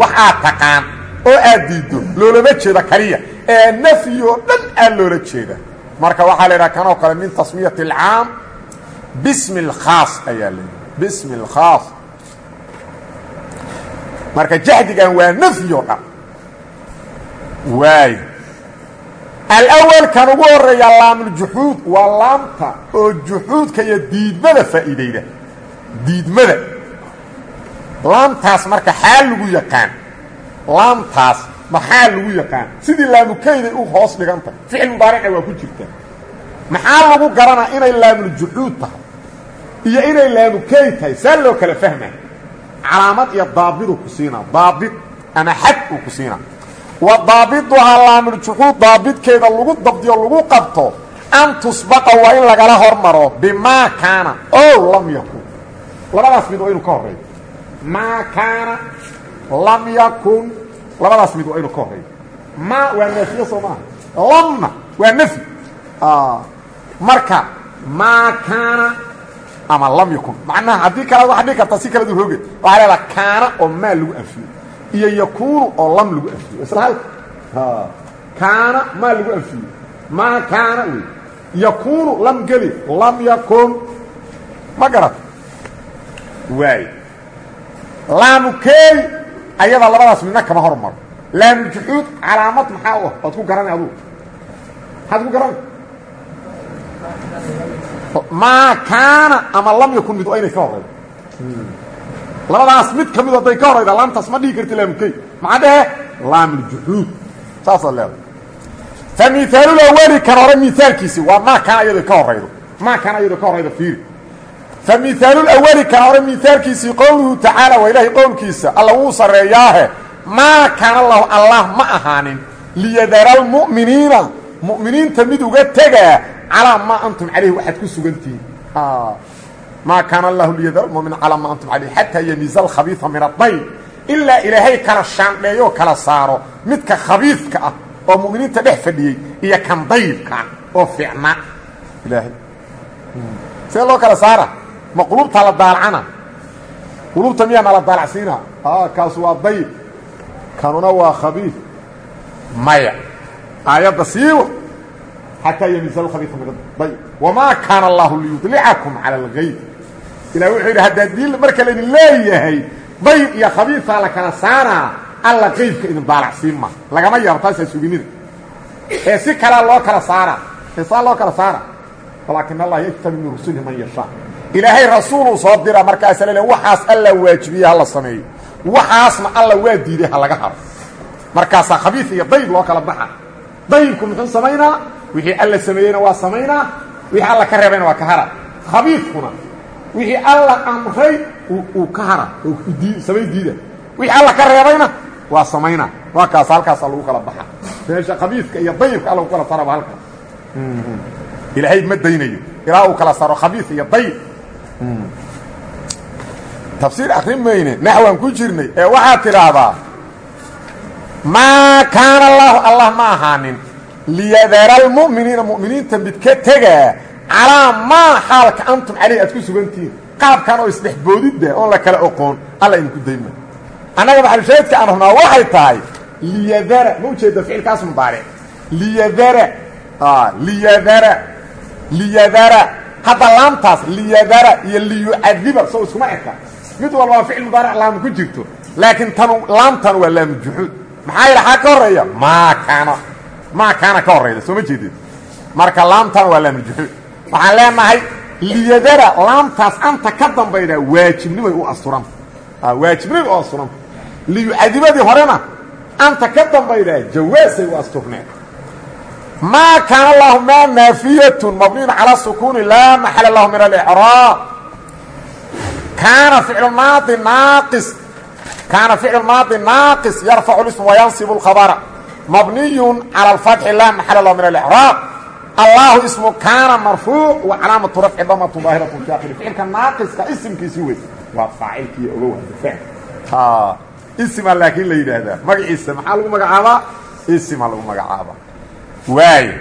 wax aad taqaan oo aad diiddo loolama jeedo kaliya. Ee nafyi dhan aa loola jeeda. Marka waxaa la yidhaha kanoo kale min tasmiyati alcaam bismi اlkhaas ayaa bismi اlkhaas marka jahdigan waa nafyi dhan. Waay alawal kan ugu horreeya laamuljuxuud waa laamta oo juxuudka iyo diidmada faa'iidayda diidmada. Laamtaas marka xaal lagu yaqaan. Laamtaas maxaa lagu yaqaan. Sidii laamukayday u hoos dhigantah ficil mudaarica waa ku jirta. Maxaa lagu garanaa inay laamuljuxuud tahay? Iyo inay laamukay tahay. Saa loo kala fahmaa calaamad iyo daabiduu ku siinaa daabid ama xad uu ku siinaa wa daabiduhaa laamuljuxuud daabidkeeda lagu dabdiyo lagu qabto an tusbaqa waa in lagala hormaro bimaa kaana ow lam yakun. Labadaas mid waa inu ka horreeyo. Maa kaana lam yakun. Labadaas mid waa inu ka horreeyo. Ma waa naafiye soo maaha lamna waa nafyi marka maa kaana ama lam yakun. Macnaha haddii kale waxaa dhigi si kala du hooge waxaa leedaha kaana oo maa lagu anfiyo iyo yakuunu oo lam lagu anfiyo. Isla halka kaana maa lagu anfiyo. Maa kaana wey yakuunu lam geli. Lam yakun. Ma garata waay laamukeey ayada labadaas midna kama hormaro laamujuxuud calaamad maxaa ah? Waad ku garanay adugu maxaad ku garanay maa ama lam yakun mid waa inay ka horaydo labadaas mid ka mid hadday ka horayda laamtaas ma dhigi karti laamukey maxaa dhehe? Laamuljuxuud saasaad leedahay fa miaalulawali kan hore miaalkiisi waa maa kaana iyado ka horaydo maa kaana iyadoo ka horaydo fiiri. Fa miaalulawali kan hore miaalkiisii qowluhu tacaala waa ilaahay qowlkiisa. Alla wuu sarreeyaahe. Maa kaana lahu allah ma ahaanin. Liyadara almu'miniina. Mu'miniinta mid uga tegaa calaa maa antum calayhi waxaad ku sugantihiin maa kaana allahu liyadara almu'miniina calaa maa antum calayhi xataa yamiiza alkhabiisa min adayb ilaa ilaahay kala shaandheeyoo kala saaro midka khabiidka ah oo mu'miniinta dhex fadhiyey iyo kan daybka ah oo fiicna ilaahay see loo kala saara ma qulubtaa la daalacana qulubta miyaana la daalacsiina kaasu waa dayb kanuna waa khabiid maya aayadda siiwa xataa yamiiza alkhabiisa min adayb wamaa kaana allahu liyudlicakum cala algayb ilah wuxuu yidhi haddaa diin marka laydin leeyahay dayb iyo khabiisaa la kala saaraa alla qaybka idin daalacsiin ma lagama yaabo taasaa suginida ee si kalea loo kala saaraa ee saa loo kala saara walaakin allah yajtabi min rusulihi man yashaa ilaahay rasuuluu soo dira markaasa la waxaas alla waajibiye hala sameeyo waxaasna alla waa diiday ha laga haro markaasaa khabiis iyo dayb loo kala baxa daybku muxuu samaynaa wixii alla sameeyeyna waa samaynaa wixii alla ka reebayna waa ka hara. Khabiiskuna wixii alla amray uu ka hara samay diida. Wixii alla ka reebayna waa samaynaa waa kaas halkaasa lagu kala baxa. Meesha khabiiska iyo dayibka alla ku kala saraba halka. Ilaahay ma daynayo. Ilaa uu kala saro khabiis iyo dayib tafsiir akrin mayne naxwan ku jirnay ee waxaad tidhaahdaa maa kaana allahu allah ma ahaanin liyadara almu'miniina mu'miniinta mid ka tegaa calaa maa xaalka antum calayh aad ku sugantihiin qaabkan oo isdhexboodidda oon la kala oqoon alla idinku dayma annaga maxalushaahidka aan rabnaa waxay tahay liyadara ma ujeeda ficilkaas mudaaric liyadara liyadara liyadara hadda laamtaas liyadara iyo liyucadiba soo iskuma eka mid walba waa ficil mudaaric laama ku jirto laakiin tan laamtan waa laamu juxuud maxaa yidha xaa ka horreeya maa kaana maa kaana ka horrayda? Soo ma jeedid marka laamtan waa laamu juxuud waxaan leenahay liyadara laamtaas anta ka dambayda waajibnimay u asturanta waajibnimay u asturanta liyucadibadii horena anta ka dambayda jawaasay u asturneen maa kaana allahu maa naafiyatun mabniyun calaa sukuuni laa maxala lahu min alicraab kaana ficlu maadi naaqis kaana ficlu maadi naaqis yarfacu lism wayansibu اlkhabara mabniyun cala alfatxi laa maxala lahu min alicraab allahu ismu kaana marfuuc wa calaamatu rafci damatu daahiratu fi akhiri ficilka naaqiska isimkiisi wey waa faacilkiiyo ogow isima laakiin la yidhaahdaa. Magaciisa maxaa lagu magacaabaa? Isima lagu magacaabaa. Waayo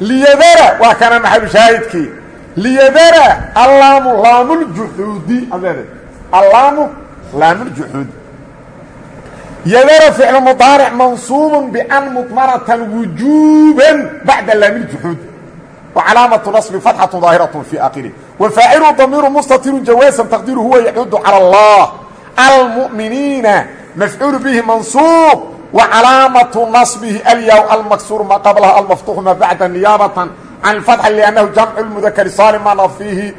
liyadara waa kana maxalu shaahidkii. Liyadara allaamu laamuljuxuudi ameede allaamu laamuljuxuudi yadara ficlu mudaaric mansuubun bian mudmaratan wujuuban bacda laamiljuxuudi wa calaamatu nasbi fatxatu daahiratu fii akhirih wa faacilu damiiru mustatirun jawaasan taqdiiru huwa yacuudu cala allah almu'miniina mafcuulu bihi mansuub wa calaamatu nasbihi alyaw almaksuur maa qablaha almaftuuxu maa bacda niyaabatan can اfatxi liannahu jamcu lmudakari saalim ma naf fiihi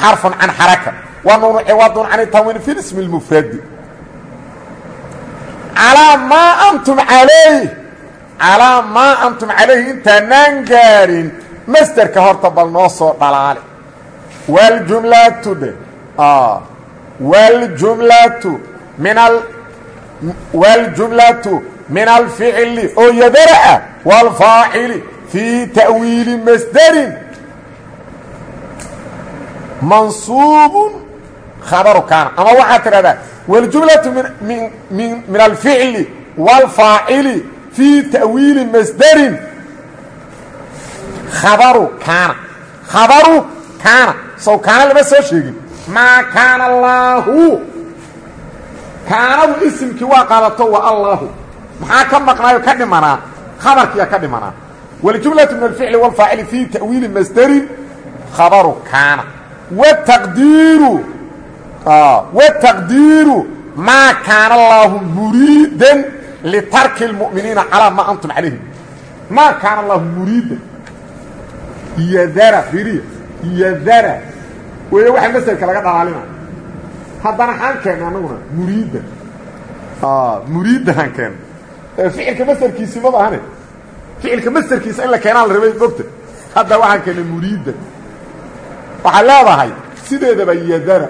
xarfun can xaraka wa nuunu ciwadun can tanwiin fi ismi اlmufradi calaa maa antum calayh calaa maa antum calayhi intaanaan gaadhin masderka horta bal noo soo dhalaale. Waljumlatu dhe waljumlatu min al waljumlatu min alficli oo yadara ah waalfaacili fii ta'wiili masderin mansuubun khabaru kaana. Ama waxaad tidhahdaa waljumlatu min alficli waalfaacili fii ta'wiili masderin khabaru kaana khabaru kaana sow kaana lama soo sheegin. Maa kaana allaahu kaanadu isimkii waa qaadato wa allaahu maxaa ka maqnaayo? Ka dhimanaa. Khabarkiyaa ka dhimanaa. Waljumlatu min alficli waalfaacili fii ta'wiili masderin khabaru kaana wataqdiiru wataqdiiru maa kaana allaahu muriidan litarki اlmu'miniina calaa maa antum calayhim maa kaana allaahu muriidan yadara firiya yadara weeye waxa masderka laga dhalaalina haddana xaan keenna anaguna muriidda muriiddahaan keenna ficilka masderkiisi ma bahane ficilka masderkiisa in la keenaa la rabay mogta hadda waxaan keennay muriidda waxaad leedahay sideedaba yadara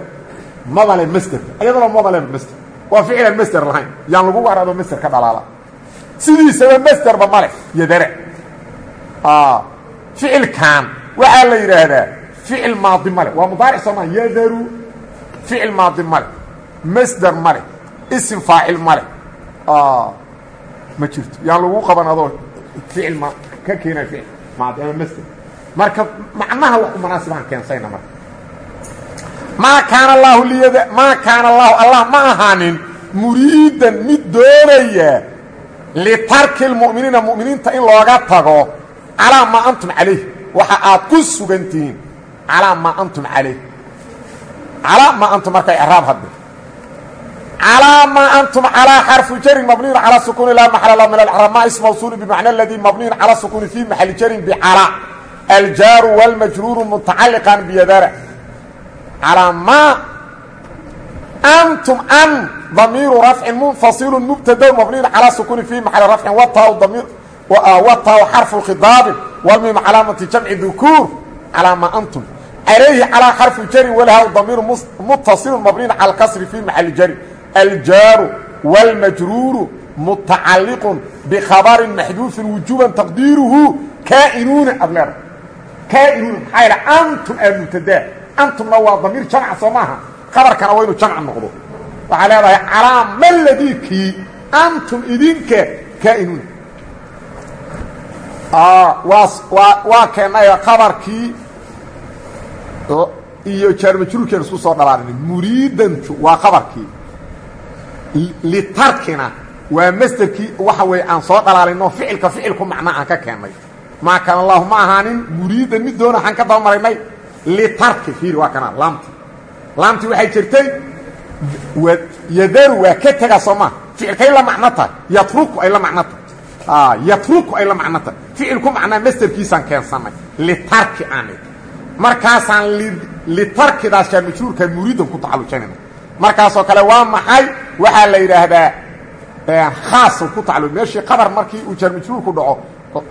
mabale masderka ayadana mabale masder waa ficilaan masder lahayn. Yaan lagu warado masder ka dhalaala. Sidiisaba masderba male yadara ficilkan waxaa la yidhaahdaa ficil maadi male waa mudaaric sooma yadaru ficil maadi male masder male isim faacil male ma jirto. Yaan lagu qaban adoo ficil ma ka keenay ficil maadi ama masder marka macnaha wax u munaasibaan keensayna marka maa kaana allaahu liyada maa kaana allaahu allah ma ahaanin muriidan mid doonaya litarki lmu'miniina mu'miniinta in looga tago calaa maa antum calayh. Waxa aad ku sugan tihiin calaa maa antum calayh. Calaa maa antum marka icraab hadde calaa maa antum calaa xarfu jarin mabniyin calaa sukuuni laa maxala la min alcraab ma ism mawsuuli bimacna aladii mabniyin calaa sukuuni fii maxali jarin bicalaa aljaaru wاlmajruuru mutacaliqan biyadara calaa maa antum an damiiru rafcin munfasilu mubtado mabniyin calaa sukuuni fii maxali rafcin wataau xarfu khidaabi wlmim calaamati jamci dukuur calaa maa antum calayhi calaa xarfu jarin walhaw damiiru mutasilu mabniyin cala kasri fii maxali jari aljaaru wاlmajruuru mutacaliqun bikhabarin maxduufin wujuuban taqdiiruhu kaa'inuuna aad leeda kaa'inuuna maxaa yidha antum aa mubtadaa antumna waa damiir jamca soo maaha. Khabarkana waa inuu jamca noqdo. Waxaa leedahay calaa ma ladiikii antum idinka kaa'inuuna waa waa keenay khabarkii iyo jaarmajruurkeena isku soo dhalaalina muriidantu waa khabarkii litarkina waa masderkii waxa weeye aan soo dhalaalino ficilka ficilku macnaa aan ka keennay maa kaana allahu ma ahaanin muriidan mid doona waxaan ka daba maraynay litarki fiiri waa kana laamti. Laamti waxay jirtay yadaru waa ka tegaa soo maa ficilkay la macno tahay yatruku ay la macno tahay. Yatruku ay la macno tahay. Ficilku macnaa masderkiisaan keensannay litarki aan markaasaan litarkidaas jaarmajruurka muriidan ku tacallujanayna markaasoo kale waa maxay? Waxaa la yidhaahdaa khaasan ku tacalluj meeshii qabar markii uu jaarmajruurku dhaco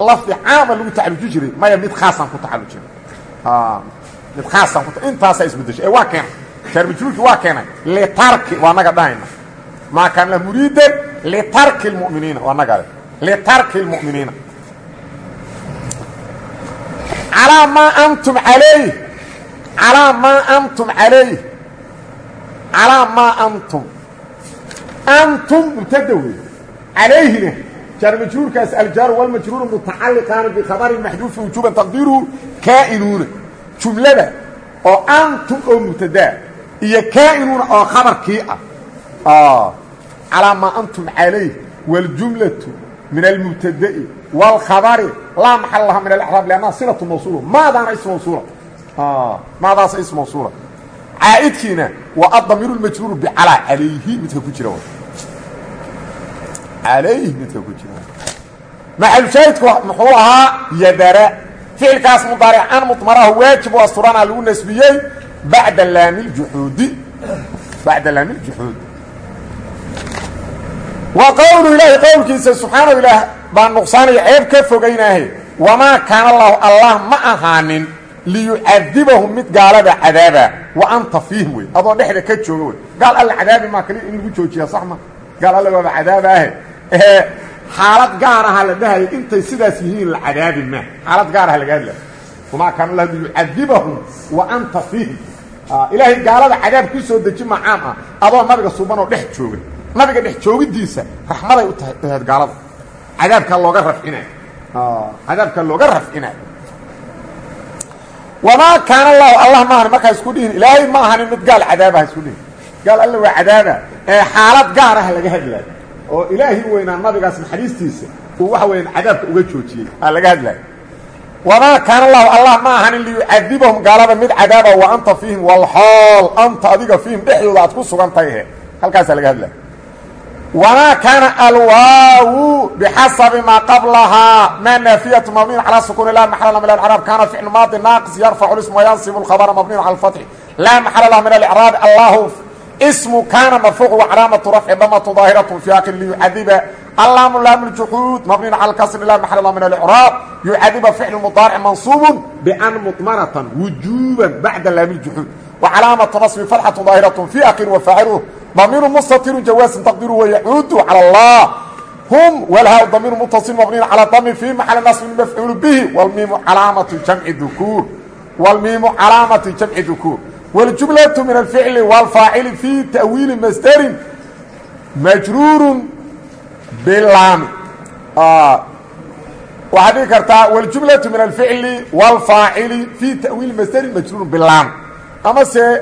lafdi caama lagu tacalluji jiray maya mid khaasaan ku tacallujin mid khaasaan ku intaasaa isbedeshay. Ee waa keenay. Jaarmajruurkii waa keenay. Litarki waa naga dhahayna maa kaana la muriidan litarki lmu'miniina waa naga litarki lmu'miniina calaa maa antum calayh calaa maa antum calayh calaa maa antum. Antum mubtada wey calayhina jaarmajruurkaas aljaaru walmajruuru mutacaliqaana bikhabarin maxduufin wujuuban taqdiiruhu kaa'inuuna jumlada oo antum oo mubtadaa iyo kaa'inuuna oo khabarkii ah. ah calaa maa antum calayh waljumlatu min almubtada'i wاlkhabari laa maxal laha min alacraab lannaha silatu mawsuula. Maadaana is mawsuula. Ah, Maadaasa is mawsuula. Caa'idkiina waa adamiiru lmajruuru bicalaa calayhi midka ku jira calayhi midka ku jira maxalushaahidku muxuu ahaa yadara ficilkaas mudaaric an mudmarahu waajib o asturana lagu nasbiyey bacda laami ljuxuudi bacda laami ljuxuudi wa qowlu ilaahi qowlkiisa subxaanahu ilaah baa nuqsaanaya ceeb ka fogaynaahe wamaa kaana allahu allah ma ahaanin liyucadibahum mid gaalada cadaaba wa anta fiihim wey adoo dhexda ka jooga wey gaal alla cadaabi maa kali in lagu joojiya sax ma? Gaal alla waaba cadaabaahe ee xaalad gaar aha la dhahayo intay sidaas yihiin la cadaabi ma. Xaalad gaar aha laga hadla wamaa kaana allahu liyucadibahum wa anta fiihim ilaahay gaalada cadaab ku soo deji ma caam ah. Adoo nabiga subanoo dhex jooga nabiga dhex joogidiisa raxmaday u tahay aheed gaalada. Cadaabkaa looga rafcinay cadaabkaa looga rafcinay wamaa kaana allahu allah ma ahanin markaa isku dhihin. Ilaahay ma ahanin mid gaal cadaabaha isku dhihin. Gaal alla waa cadaaba. Ee xaalad ah laga hadlaayo oo ilaahi weynaa nabigaas naxariistiisa uu waxa weya cadaabka uga joojiyey. Aa laga hadlaayo wamaa kaana allahu allah ma ahanin liyucadibahum gaalada mid cadaaba wa anta fiihim walxool anta adiga fiihim dhexdooda aad ku sugan tahay. He halkaasaa laga hadlaya wamaa kaana alwaawu bixasabi maa qablahaa ma naafiyatu mabniyn calaa sukuuni laa maxala lah min alcraab kaana ficlu maadi naaqis yarfacu lism wayansibu lkhabara mabniyn cala alfatxi laa maxala lah min alicraab. Allahu ismu kaana marfuuc wacalaamatu rafci damatu daahiratun fi aakir liyucadiba allaamu laamu ljuxuud mabnin cala kasri la maxal la min alcraab yucadiba ficlu mudaaric mansuubun bian muطmanatan wujuuban bacda laami ljuxuud wacalaamatu nasbi farxatu daahiratun fi akin wafaaciluh damiiru mustatiru jawaasin taqdiru wayacuudu cala allah. Hum walhaa damiiru mutasil mabniin cala dami fi maxali nasbin mafcuulu bihi wlmiimu calaamatu jamci dukuur wlmiimu calaamati jamci dukuur والجملة من الفعل والفاعل في تأويل مصدر مجرور باللام آه وهذه كرتا والجملة من الفعل والفاعل في تأويل مصدر مجرور باللام أما سي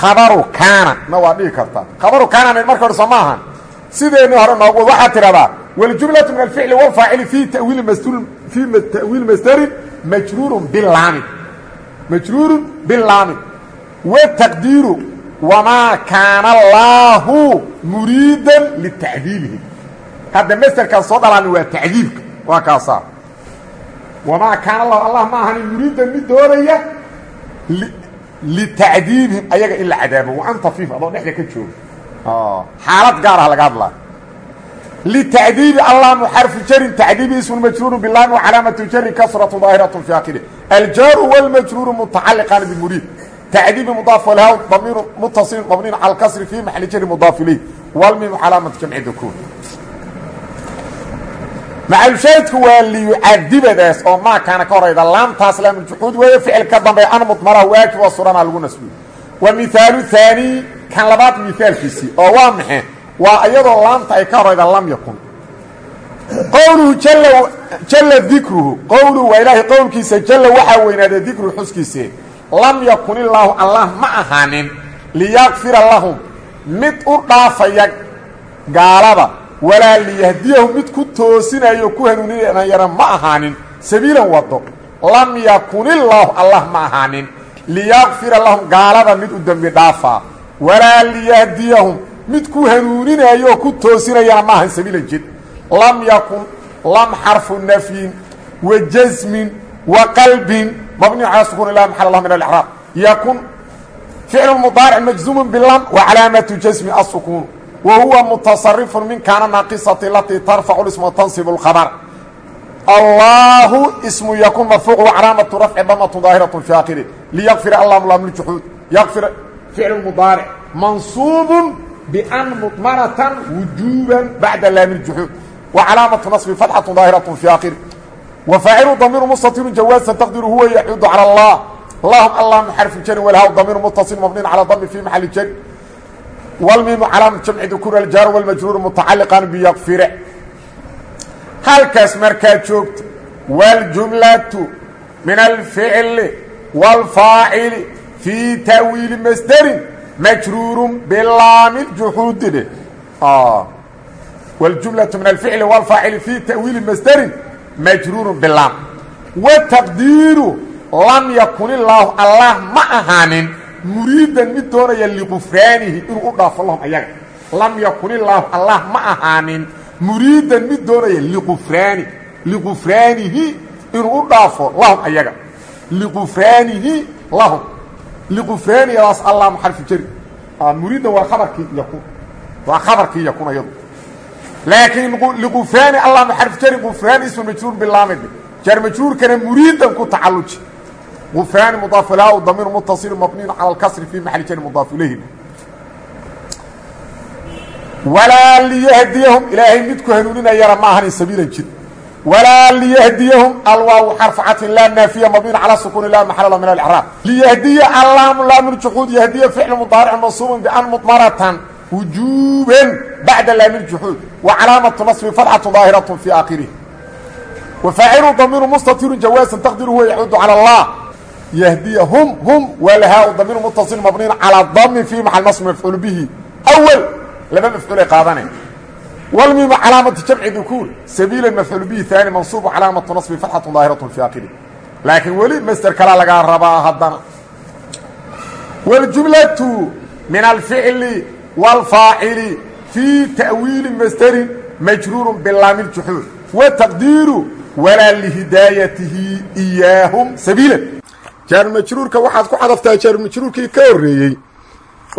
khabaru kaana na waa dhihi kartaa khabaru kaana marka hore soo maahan sideenii hore noogu waxaa tidhahdaa waljumlatu min alficli walfaacili fi tawiili masdr fii ta'wiili masdarin majruurun bilaamin majruurun bilaamin wataqdiiru wamaa kaana allaahu muriidan litacdiibihi hadda masderkaan soo dhalaani waa tacdiibka waa kaasaa wamaa kaana allahu allah ma ahani muriidan mid doonaya litacdiibihim ayaga in la cadaabo wa anta fiif adoo dhexda ka jooga xaalad gaar ah laga hadlaa litacdiibi allaamu xarfu jarin tacdiibi ismu majruuru bilaami wacalaamatu jari kasratu daahiratu fi akhiri aljaaru wاlmajruuru mutacaliqaani bimuriid tacdiibi mudaaf walhaw damiiru mutasilin mabniin cala kasri fi maxali jari mudaaf ilayh walmimu calaamatu jamci dukuur macalshaahidku waa liyucadibadaas oo maa kaana ka horayda laamtaas laamuljuxuud weeye ficil ka dambeeya an mudmaraha waajib oo suranaa lagu nasbiyo wa mihaalu haani kan labaad mihaalkiisii oo waa maxe waa iyadoo laamta ay ka horayda lam yakun qowluhu jalla dikruhu qowluhu waa ilaahay qowlkiisa jalla waxaa weynaaday dikruhu xuskiise lam yakun illaahu allah ma ahaanin liyakfira lahum. Mid u dhaafaya gaalada walaa liyahdiyahum. Mid ku toosinayo ku hanuuninayana ma ahaanin. Sabiilan wado lam yakunillaahu allah ma ahaanin. Liyakfira lahum gaalada mid u dembi dhaafaa walaa liyahdiyahum. Mid ku hanuuninayo oo ku toosinayana ma ahan sabiilan jid. Lam yakun lam xarfu nafyin wa jasmin wa qalbin mabniyu calaa sukuun ilah maxal lah min alcraab yakun ficlu mudaaric majzuumun bilam wa calaamatu jasmi asukuun وهuوa متصرف min kaana ناaqصة اlatي ترفع اسم تنصب الخبر الله اسم ykن مرفوع وcلاaمة رفع dmة ظاaهرة في آkره ليغفر الله لام الجحوud يغفر فعل مضارع منصوب بأن مطمرة وجوبا بعد لام الجحوud وcلاaمة نصب فتحة ظاaهرة في آkره wafaacilu damiiru mustatiru jawaasan taqdiru huwa yacuudu cala allah lahum allah xarfu jari walhaw damiiru muttasil mabniin cala dami fi maxali jari walmiimu calaamu jamci dukuur aljaar walmajruur mutacaliqan biyaqfire halkaas markaa joogto waljumlatu min alficli waalfaacili fii taawiili masderin majruurun bilaami juxuudi dheh waljumlatu min alficli waalfaacili fii taawiili masderin majruuru bilaam wataqdiiru lam yakun illaahu allah ma ahaanin. Muriidan mid doonaya liqufraanihi inuu u dhaafo lahum ayaga. Lam yakun illaahu allah ma ahaanin. Muriidan mid doonaya liqufraani liqufraanihi inuu u dhaafo lahum ayaga. Liqufraanihi lahum. Liqufraaniyadaas allamu xarfu jari. Muriidan waa khabarkii yakun. Waa khabarkii yakun ayadu laakiin liqufraani allamu xarfu jari qufraani ismu majruur bilaamid jar majruurkana muriidan ku tacaluji qufraani mudaaf ilaha damiir mutaصil mabniin calى اlkasri fi maxali jari mudaaf ilayhi walaa liyahdiyahum ilaahay midku hanuuninayana ma ahanin sabiilan jid walaa liyahdiyahum alwaaw xarfacatin laa naafiya mabniin calى sukuuni la maxalala min alcraab liyahdiya allaamu laamin juxuud yahdiya ficlu mudaaric mansuubun bian mudmaratan wujuuban bacda laami ljuxuud wa calaamatu nasbi fatxatu daahiratun fii aakhirih wa faacilu damiiru mustatirun jawaasan taqdiru huwa yacuudu cala allah yahdiya hum hum walahaau damiiru mutasil mabniin calaa dami fii maxal nasbi mafcuul bihi awal laba mafcuulay qaadaneen walmiimu calaamatu jamci dukuur sabiilan mafcuul bihi haani mansuubu calaamatu nasbi fatxatu daahiratun fii aakhirih laakiin weli master kalaa lagaa rabaa haddana waljumlatu min alficli wاlfaacili fii ta'wiili masderin majruuru bilaami juxuud wataqdiiru walaa lihidaayatihi iyaahum sabiila jaarumajruurka waxaad ku cadaftaa jaarumajruurkii ka horreeyey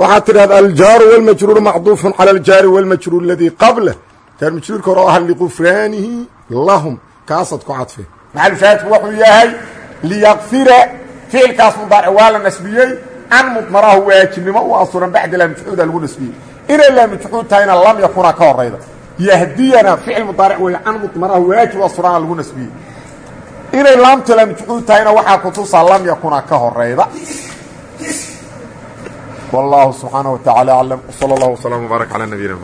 waxaad tidhahda aljaaru wاlmajruuru macduufun calى aljaari wاlmajruur aladii qablah jaarumajruurka hore oo ah liqufraanihi lahum kaasaad ku cadfee maxalushaahidku wuxuu yahay liyakfira ficilkaas mudaaric waa la nasbiyey an mudmarahu waajibnimo u asuran bacda laamjuxuuda lagu nasbiyey inay laamjuxuud tahayna lam yakuna ka horayda yahdiyana ficil mudaaric weeye an mudmarahu waajib u asuraana lagu nasbiyey inay laamta laamjuxuud tahayna waxaa kutusaa lam yakuna ka horayda والله سبحانه وتعالى أعلم وصلى الله وسلم وبارك على نبينا محمد